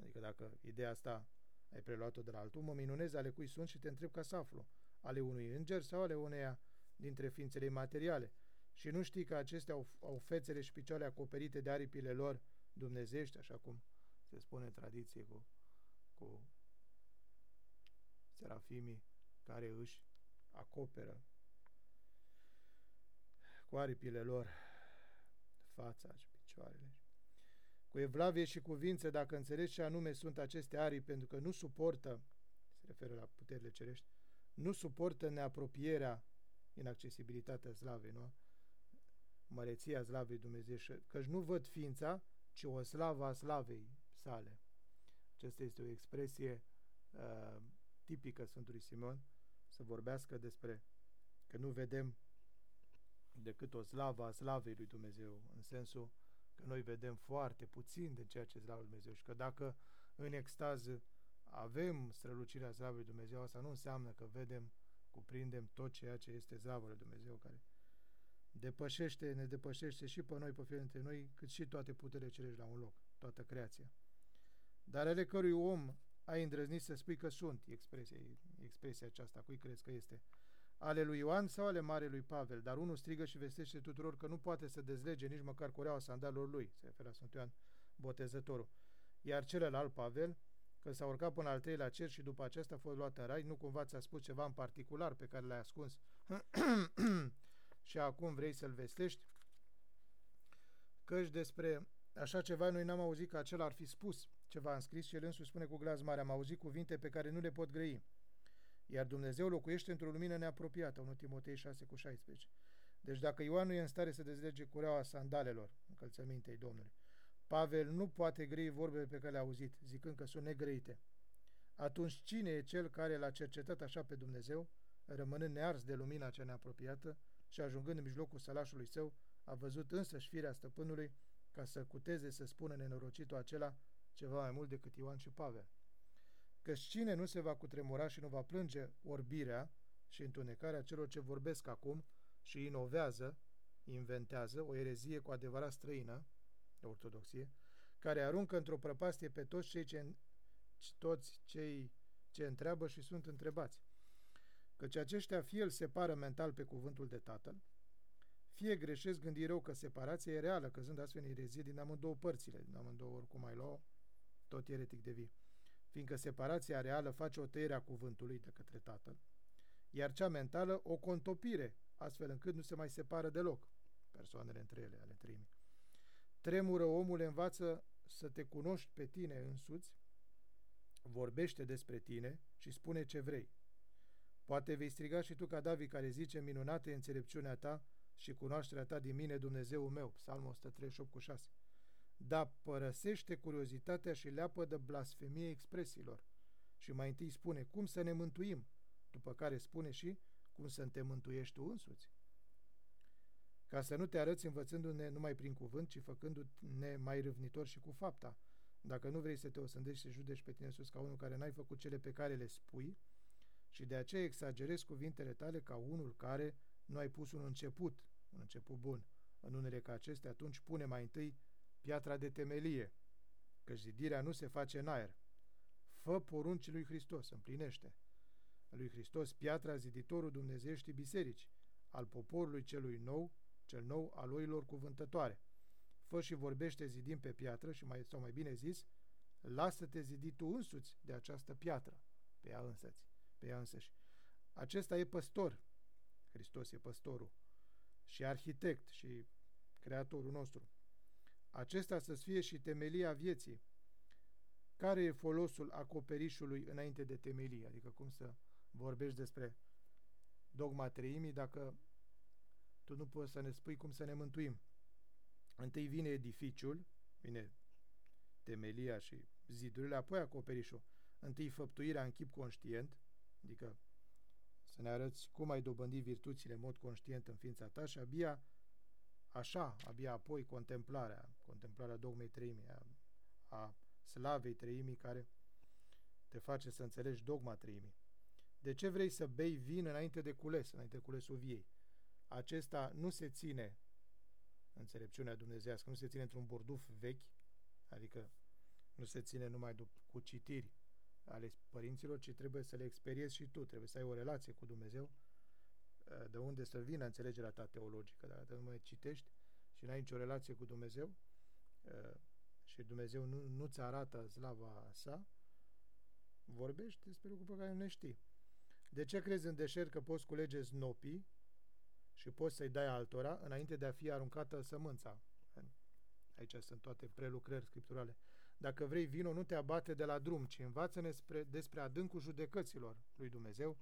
adică dacă ideea asta ai preluat-o de la altul, mă minunez ale cui sunt și te întreb ca să aflu ale unui înger sau ale uneia dintre ființele materiale. Și nu știi că acestea au, au fețele și picioarele acoperite de aripile lor dumnezești, așa cum se spune în tradiție cu, cu serafimii care își acoperă cu aripile lor fața și picioarele. Cu evlavie și cuvință, dacă înțelegi ce anume sunt aceste aripi, pentru că nu suportă, se referă la puterile cerești, nu suportă neapropierea, inaccesibilitatea slavei, nu? Măreția slavei Dumnezeu, căci nu văd ființa, ci o slavă a slavei sale. Aceasta este o expresie uh, tipică Sfântului Simon, să vorbească despre că nu vedem decât o slavă a slavei lui Dumnezeu, în sensul că noi vedem foarte puțin de ceea ce slavă lui Dumnezeu și că dacă în extaz avem strălucirea slavei lui Dumnezeu, asta nu înseamnă că vedem, cuprindem tot ceea ce este slavă lui Dumnezeu, care depășește, ne depășește și pe noi, pe fiecare dintre noi, cât și toate puterile cerești la un loc, toată creația. Dar ale cărui om ai îndrăznit să spui că sunt, expresia, expresia aceasta, cui crezi că este? Ale lui Ioan sau ale Marelui Pavel? Dar unul strigă și vestește tuturor că nu poate să dezlege nici măcar cureaua sandalilor lui, se referă la Sfântul Ioan Botezătorul. Iar celălalt, Pavel, că s-a urcat până al treilea cer și după aceasta a fost luat în rai, nu cumva ți-a spus ceva în particular pe care l-ai ascuns *clears throat* și acum vrei să-l vestești? Căci despre așa ceva noi n-am auzit că acela ar fi spus ceva în scris și el însuși spune cu glas mare, am auzit cuvinte pe care nu le pot grăi. Iar Dumnezeu locuiește într-o lumină neapropiată, 1 Timotei 6 cu 16. Deci dacă Ioan nu e în stare să dezlege cureaua sandalelor, încălțămintei Domnului, Pavel nu poate grei vorbele pe care le-a auzit, zicând că sunt negrăite. Atunci cine e cel care l-a cercetat așa pe Dumnezeu, rămânând nears de lumina cea neapropiată și ajungând în mijlocul sălașului său, a văzut însăși firea stăpânului ca să cuteze să spună nenorocitul acela ceva mai mult decât Ioan și Pavel. Că cine nu se va cutremura și nu va plânge orbirea și întunecarea celor ce vorbesc acum și inovează, inventează o erezie cu adevărat străină, de ortodoxie, care aruncă într-o prăpastie pe toți cei ce, toți cei ce întreabă și sunt întrebați. Căci aceștia fie îl separă mental pe cuvântul de tatăl, fie greșesc gândi rău că separația e reală, căzând astfel în erezie din amândouă părțile, din amândouă oricum ai luat, tot eretic devii. Fiindcă separația reală face o tăiere a cuvântului de către tatăl, iar cea mentală o contopire, astfel încât nu se mai separă deloc persoanele între ele, ale treimii. Tremură omul învață să te cunoști pe tine însuți, vorbește despre tine și spune ce vrei. Poate vei striga și tu ca David care zice, minunată e înțelepciunea ta și cunoașterea ta din mine, Dumnezeu meu. Psalmul 138 cu 6. Dar părăsește curiozitatea și leapă de blasfemie expresiilor. Și mai întâi spune, cum să ne mântuim? După care spune și, cum să te mântuiești tu însuți? Ca să nu te arăți învățându-ne numai prin cuvânt, ci făcându-ne mai râvnitor și cu fapta. Dacă nu vrei să te osândești și judești pe tine sus ca unul care n-ai făcut cele pe care le spui, și de aceea exagerezi cuvintele tale ca unul care nu ai pus un început, un început bun. În unele ca acestea, atunci pune mai întâi piatra de temelie, că zidirea nu se face în aer. Fă poruncii lui Hristos, împlinește. Lui Hristos, piatra ziditorul dumnezeieștii biserici, al poporului celui nou, cel nou al oilor cuvântătoare. Fă și vorbește zidim pe piatră și mai, sau mai bine zis, lasă-te zidi tu însuți de această piatră, pe ea însăți, pe ea însăși. Acesta e păstor, Hristos e păstorul, și arhitect și creatorul nostru. Acesta să fie și temelia vieții. Care e folosul acoperișului înainte de temelie? Adică cum să vorbești despre dogma treimii dacă tu nu poți să ne spui cum să ne mântuim. Întâi vine edificiul, vine temelia și zidurile, apoi acoperișul. Întâi făptuirea în chip conștient, adică să ne arăți cum ai dobândit virtuțile în mod conștient în ființa ta și abia așa, abia apoi contemplarea, contemplarea dogmei treimii, a, a slavei treimii care te face să înțelegi dogma treimii. De ce vrei să bei vin înainte de cules, înainte de culesul viei? Acesta nu se ține înțelepciunea dumnezească, nu se ține într-un burduf vechi, adică nu se ține numai cu citiri ale părinților, ci trebuie să le experiezi și tu, trebuie să ai o relație cu Dumnezeu, uh, de unde să vină înțelegerea ta teologică. Dacă nu mai citești și n-ai nicio relație cu Dumnezeu uh, și Dumnezeu nu, nu-ți arată slava sa, vorbești despre lucruri pe care nu le știi. De ce crezi în deșert că poți culege znopii și poți să-i dai altora înainte de a fi aruncată sămânța? Aici sunt toate prelucrări scripturale. Dacă vrei vino, nu te abate de la drum, ci învață-ne despre, despre adâncul judecăților lui Dumnezeu,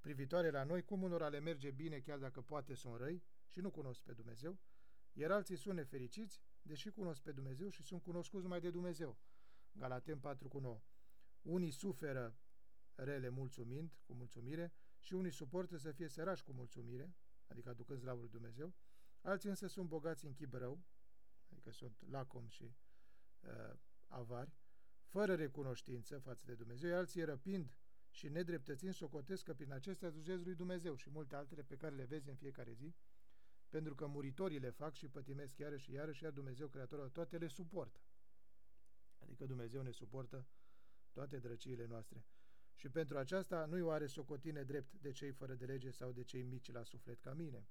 privitoare la noi, cum unora le merge bine, chiar dacă poate sunt răi și nu cunosc pe Dumnezeu, iar alții sunt nefericiți, deși cunosc pe Dumnezeu și sunt cunoscuți numai de Dumnezeu. Galaten 4 cu 9. Unii suferă rele mulțumind, cu mulțumire, și unii suportă să fie sărași cu mulțumire, adică aducând slavă lui Dumnezeu, alții însă sunt bogați în chip rău, adică sunt lacom și uh, avari, fără recunoștință față de Dumnezeu, alții răpind și nedreptățind socotesc că prin acestea slujesc lui Dumnezeu și multe altele pe care le vezi în fiecare zi, pentru că muritorii le fac și pătimesc iarăși și iarăși, iar Dumnezeu, Creatorul toate, le suportă. Adică Dumnezeu ne suportă toate drăciile noastre. Și pentru aceasta nu-i oare socotine drept de cei fără de lege sau de cei mici la suflet ca mine.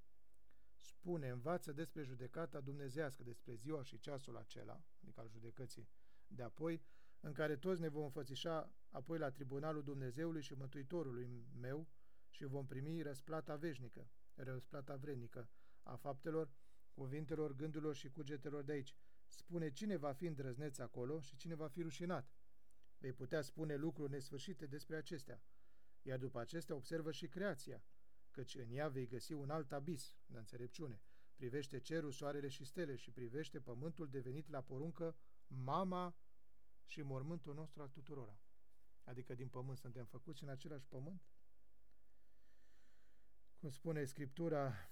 Spune, învață despre judecata dumnezească, despre ziua și ceasul acela, adică al judecății de apoi, în care toți ne vom înfățișa apoi la tribunalul Dumnezeului și Mântuitorului meu și vom primi răsplata veșnică, răsplata vrednică a faptelor, cuvintelor, gândurilor și cugetelor de aici. Spune cine va fi îndrăzneț acolo și cine va fi rușinat. Vei putea spune lucruri nesfârșite despre acestea, iar după acestea observă și creația, căci în ea vei găsi un alt abis de înțelepciune. Privește cerul, soarele și stele și privește pământul devenit la poruncă mama și mormântul nostru al tuturora. Adică din pământ suntem făcuți în același pământ. Cum spune Scriptura,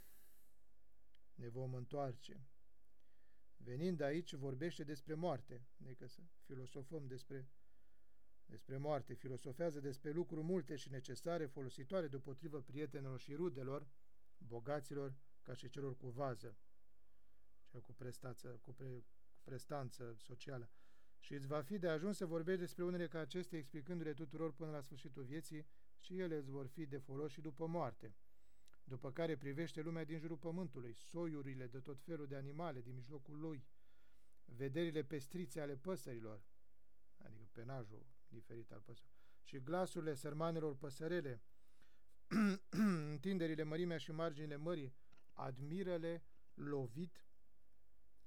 ne vom întoarce. Venind aici, vorbește despre moarte, adică să filosofăm despre despre moarte, filosofează despre lucruri multe și necesare, folositoare deopotrivă prietenilor și rudelor, bogaților, ca și celor cu vază, cel cu, prestață, cu, pre, cu prestanță socială. Și îți va fi de ajuns să vorbești despre unele ca acestea, explicându-le tuturor până la sfârșitul vieții, și ele îți vor fi de folos și după moarte. După care privește lumea din jurul pământului, soiurile de tot felul de animale din mijlocul lui, vederile pestrițe ale păsărilor, adică penajul diferit al păsărilor, și glasurile sărmanelor păsărele, *clears throat* întinderile mărimea și marginile mării, admiră-le lovit,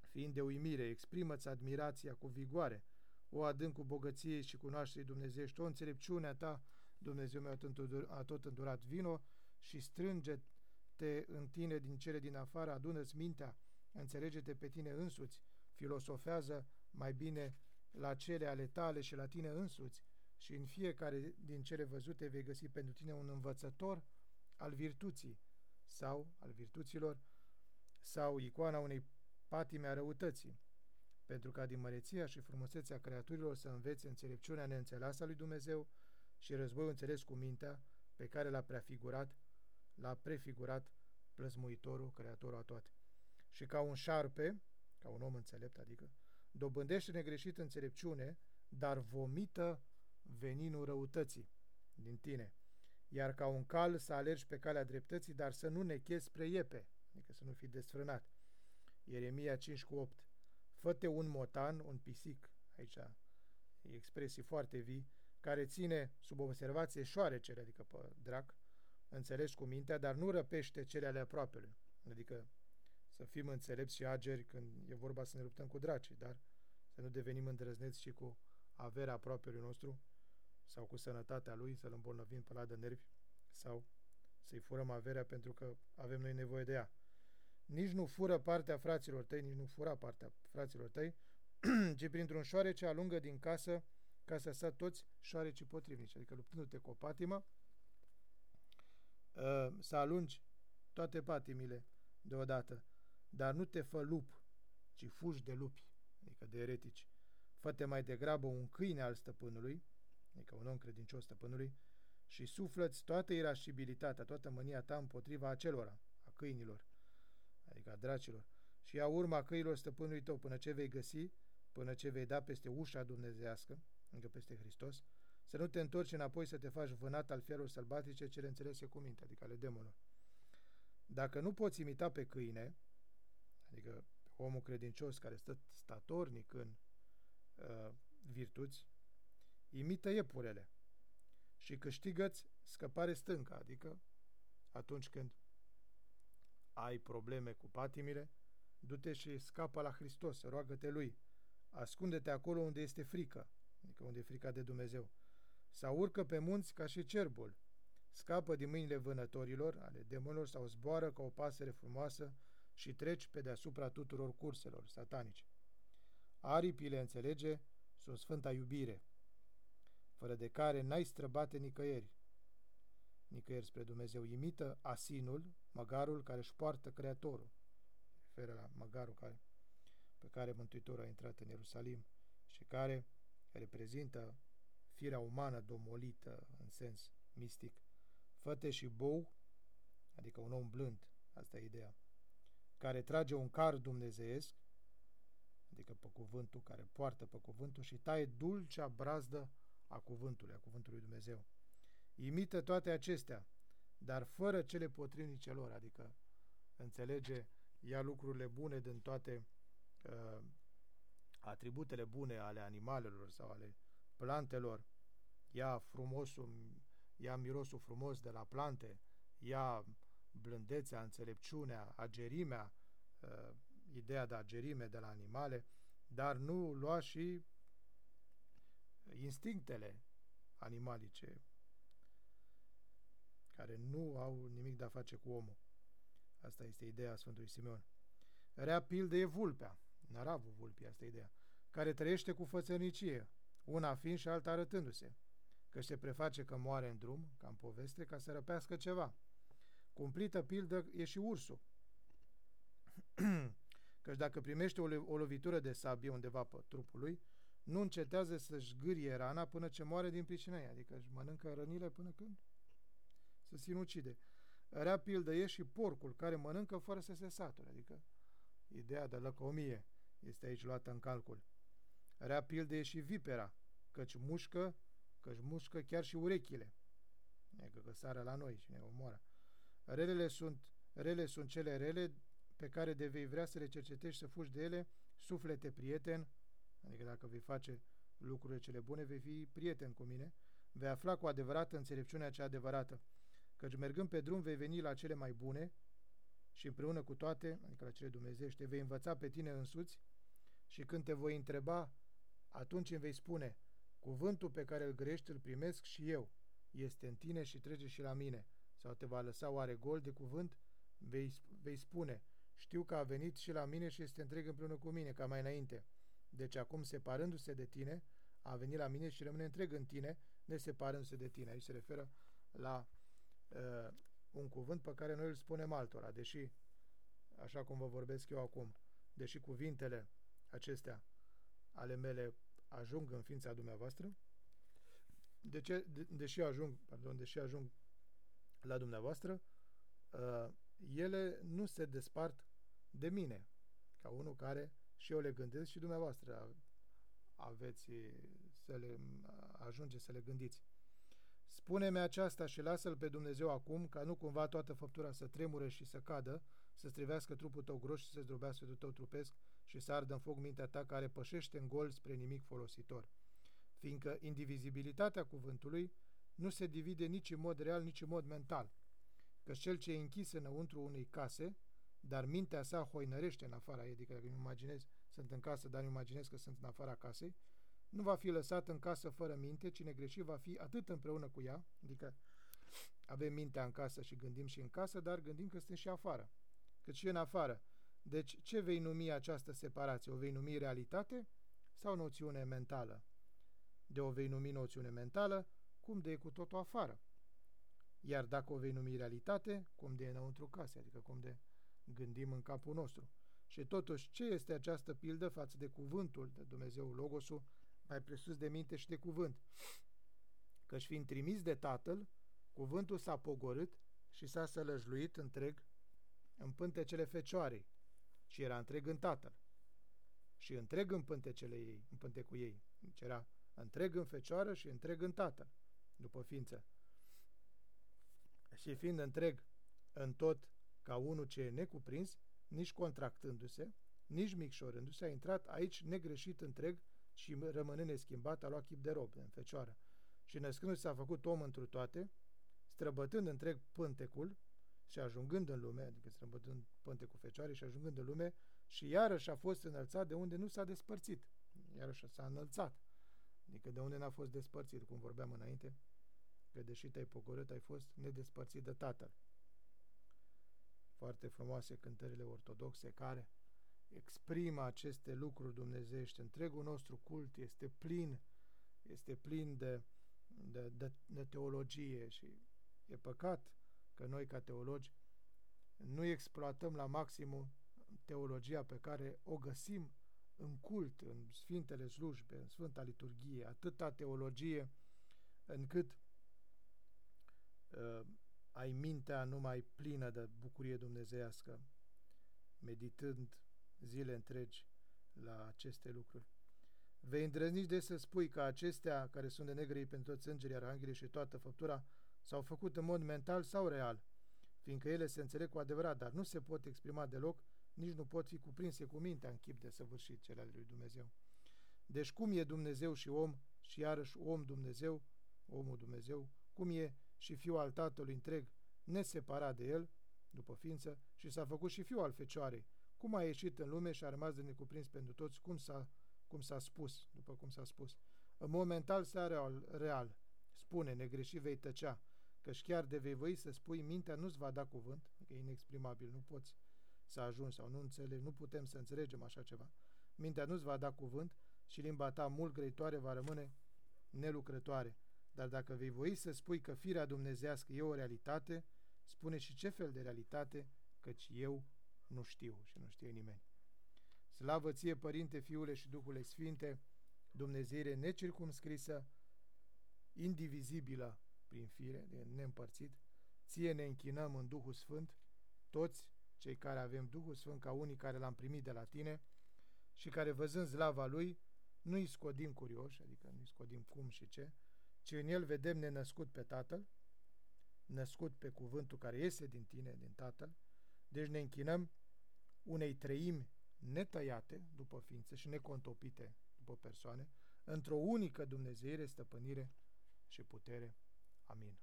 fiind de uimire, exprimă-ți admirația cu vigoare, o adânc cu bogăție și cunoașterii dumnezeiești, o înțelepciunea ta, Dumnezeu meu a tot îndurat vino și strânge-te în tine din cele din afară, adună-ți mintea, înțelege-te pe tine însuți, filosofează mai bine la cele ale tale și la tine însuți și în fiecare din cele văzute vei găsi pentru tine un învățător al virtuții sau al virtuților sau icoana unei patime a răutății, pentru ca din măreția și frumusețea creaturilor să înveți înțelepciunea neînțeleasă a lui Dumnezeu și războiul înțeles cu mintea pe care l-a prefigurat, l-a prefigurat plăzmuitorul, creatorul a toate. Și ca un șarpe, ca un om înțelept, adică, dobândește negreșit înțelepciune, dar vomită veninul răutății din tine. Iar ca un cal să alergi pe calea dreptății, dar să nu nechezi spre iepe, adică să nu fii desfrânat. Ieremia 5 cu 8. Fă-te un motan, un pisic, aici expresii foarte vii, care ține sub observație șoarecele, adică pe drac, înțelegi cu mintea, dar nu răpește cele ale aproapelui. Adică să fim înțelepți și ageri când e vorba să ne luptăm cu dracii, dar să nu devenim îndrăzneți și cu averea aproapelui nostru sau cu sănătatea lui, să-l îmbolnăvim pe la de nervi sau să-i furăm averea pentru că avem noi nevoie de ea. Nici nu fură partea fraților tăi, nici nu fura partea fraților tăi, *clears throat* ci printr-un șoarece alungă din casă ca să sa toți șoarecii potrivnici, adică luptându-te cu o patimă, ă, să alungi toate patimile deodată, dar nu te fă lup, ci fugi de lupi, adică de eretici. Fă-te mai degrabă un câine al stăpânului, adică un om credincios stăpânului, și suflăți toată irascibilitatea, toată mânia ta împotriva acelora, a câinilor, adică a dracilor, și ia urma căilor stăpânului tău până ce vei găsi, până ce vei da peste ușa dumnezească, încă peste Hristos, să nu te întorci înapoi să te faci vânat al fierilor sălbatice cele înțelese cu minte, adică ale demonilor. Dacă nu poți imita pe câine, adică omul credincios care stă statornic în uh, virtuți, imită iepurele și câștigă-ți scăpare stâncă, adică atunci când ai probleme cu patimile, du-te și scapă la Hristos, roagă-te Lui, ascunde-te acolo unde este frică, adică unde e frica de Dumnezeu, sau urcă pe munți ca și cerbul, scapă din mâinile vânătorilor, ale demonilor, sau zboară ca o pasăre frumoasă și treci pe deasupra tuturor curselor satanice. Aripile, înțelege, sunt sfânta iubire, fără de care n-ai străbate nicăieri. Nicăieri spre Dumnezeu imită asinul, măgarul care își poartă Creatorul. Referă la măgarul care, pe care Mântuitorul a intrat în Ierusalim și care reprezintă firea umană domolită în sens mistic, făte și bou, adică un om blând, asta e ideea, care trage un car dumnezeiesc, adică pe cuvântul, care poartă pe cuvântul și taie dulcea brazdă a cuvântului, a cuvântului Dumnezeu. Imită toate acestea, dar fără cele potrivnice lor, adică înțelege, ia lucrurile bune din toate uh, atributele bune ale animalelor sau ale plantelor, ia frumosul, ia mirosul frumos de la plante, ia blândețea, înțelepciunea, agerimea, uh, ideea de agerime de la animale, dar nu lua și instinctele animalice care nu au nimic de a face cu omul. Asta este ideea Sfântului Simeon. Rea pildă e vulpea. Naravul vulpii, asta e ideea. Care trăiește cu fățărnicie, una fiind și alta arătându-se, că se preface că moare în drum, ca în poveste, ca să răpească ceva. Cumplită pildă e și ursul. *clears throat* Căci dacă primește o, o lovitură de sabie undeva pe trupul lui, nu încetează să-și gârie rana până ce moare din pricina ei, adică își mănâncă rănile până când se sinucide. Rea pildă e și porcul care mănâncă fără să se sature, adică ideea de lăcomie este aici luată în calcul. Rea pildă e și vipera, căci mușcă, căci mușcă chiar și urechile. E că, că sară la noi și ne omoară. Relele sunt, rele sunt cele rele pe care de vei vrea să le cercetești, să fugi de ele, suflete prieten, adică dacă vei face lucrurile cele bune, vei fi prieten cu mine, vei afla cu adevărat înțelepciunea cea adevărată, căci mergând pe drum vei veni la cele mai bune și împreună cu toate, adică la cele dumnezeiește, vei învăța pe tine însuți și când te voi întreba, atunci îmi vei spune, cuvântul pe care îl grești îl primesc și eu, este în tine și trece și la mine, sau te va lăsa oare gol de cuvânt, vei, vei spune, știu că a venit și la mine și este întreg împreună cu mine, ca mai înainte. Deci acum, separându-se de tine, a venit la mine și rămâne întreg în tine, neseparându-se de tine. Aici se referă la uh, un cuvânt pe care noi îl spunem altora, deși, așa cum vă vorbesc eu acum, deși cuvintele acestea ale mele ajung în ființa dumneavoastră, de ce, de, deși ajung, pardon, deși ajung la dumneavoastră, uh, ele nu se despart de mine, ca unul care și eu le gândesc și dumneavoastră aveți să le ajunge să le gândiți. Spune-mi aceasta și lasă-L pe Dumnezeu acum, ca nu cumva toată făptura să tremure și să cadă, să strivească trupul tău gros și să zdrobească de tău trupesc și să ardă în foc mintea ta care pășește în gol spre nimic folositor. Fiindcă indivizibilitatea cuvântului nu se divide nici în mod real, nici în mod mental. Că cel ce e închis înăuntru unei case, dar mintea sa hoinărește în afara ei, adică dacă îmi imaginez, sunt în casă, dar îmi imaginez că sunt în afara casei, nu va fi lăsat în casă fără minte, cine greșit va fi atât împreună cu ea, adică avem mintea în casă și gândim și în casă, dar gândim că suntem și afară, cât și în afară. Deci, ce vei numi această separație? O vei numi realitate sau noțiune mentală? De o vei numi noțiune mentală, cum de e cu totul afară? Iar dacă o vei numi realitate, cum de e înăuntru casei, adică cum de gândim în capul nostru. Și totuși, ce este această pildă față de cuvântul de Dumnezeu, Logosul, mai presus de minte și de cuvânt? Căci fiind trimis de Tatăl, cuvântul s-a pogorât și s-a sălăjluit întreg în pântecele fecioarei și era întreg în Tatăl și întreg în pântecele ei, în pântecul ei. Deci era întreg în fecioară și întreg în Tatăl, după ființă. Și fiind întreg în tot ca unul ce e necuprins, nici contractându-se, nici micșorându-se, a intrat aici negreșit întreg și rămânând neschimbat, a luat chip de rob, în fecioară. Și născându-se s-a făcut om întru toate, străbătând întreg pântecul și ajungând în lume, adică străbătând pântecul fecioare și ajungând în lume, și iarăși a fost înălțat de unde nu s-a despărțit. Iarăși s-a înălțat. Adică de unde n-a fost despărțit, cum vorbeam înainte, că deși te-ai pogorât, ai fost nedespărțit de Tatăl foarte frumoase cântările ortodoxe care exprimă aceste lucruri dumnezeiești. Întregul nostru cult este plin, este plin de, de, de, de teologie și e păcat că noi ca teologi nu exploatăm la maximum teologia pe care o găsim în cult, în Sfintele Slujbe, în Sfânta Liturghie, atâta teologie încât uh, ai mintea numai plină de bucurie dumnezeiască, meditând zile întregi la aceste lucruri. Vei îndrăzni de să spui că acestea, care sunt de negrei pentru toți îngerii, arhanghelii și toată făptura, s-au făcut în mod mental sau real, fiindcă ele se înțeleg cu adevărat, dar nu se pot exprima deloc, nici nu pot fi cuprinse cu mintea în chip de săvârșit cele ale lui Dumnezeu. Deci cum e Dumnezeu și om și iarăși om Dumnezeu, omul Dumnezeu, cum e și fiul al tatălui întreg, neseparat de el, după ființă, și s-a făcut și fiul al fecioarei, cum a ieșit în lume și a rămas de necuprins pentru toți, cum s-a, cum s-a spus, după cum s-a spus. În momental s-a real, real, spune, negreșit vei tăcea, căci chiar de vei voi să spui, mintea nu-ți va da cuvânt, că e inexprimabil, nu poți să ajungi sau nu înțelegi, nu putem să înțelegem așa ceva. Mintea nu-ți va da cuvânt și limba ta mult grăitoare va rămâne nelucrătoare. Dar dacă vei voi să spui că firea dumnezească e o realitate, spune și ce fel de realitate, căci eu nu știu și nu știe nimeni. Slavă ție, Părinte, Fiule și Duhule Sfinte, Dumnezeire necircumscrisă, indivizibilă prin fire, de neîmpărțit, ție ne închinăm în Duhul Sfânt, toți cei care avem Duhul Sfânt ca unii care l-am primit de la tine și care văzând slava Lui, nu-i scodim curioși, adică nu-i scodim cum și ce, ci în El vedem nenăscut pe Tatăl, născut pe cuvântul care iese din tine, din Tatăl, deci ne închinăm unei treimi netăiate după ființă și necontopite după persoane, într-o unică Dumnezeire, stăpânire și putere. Amin.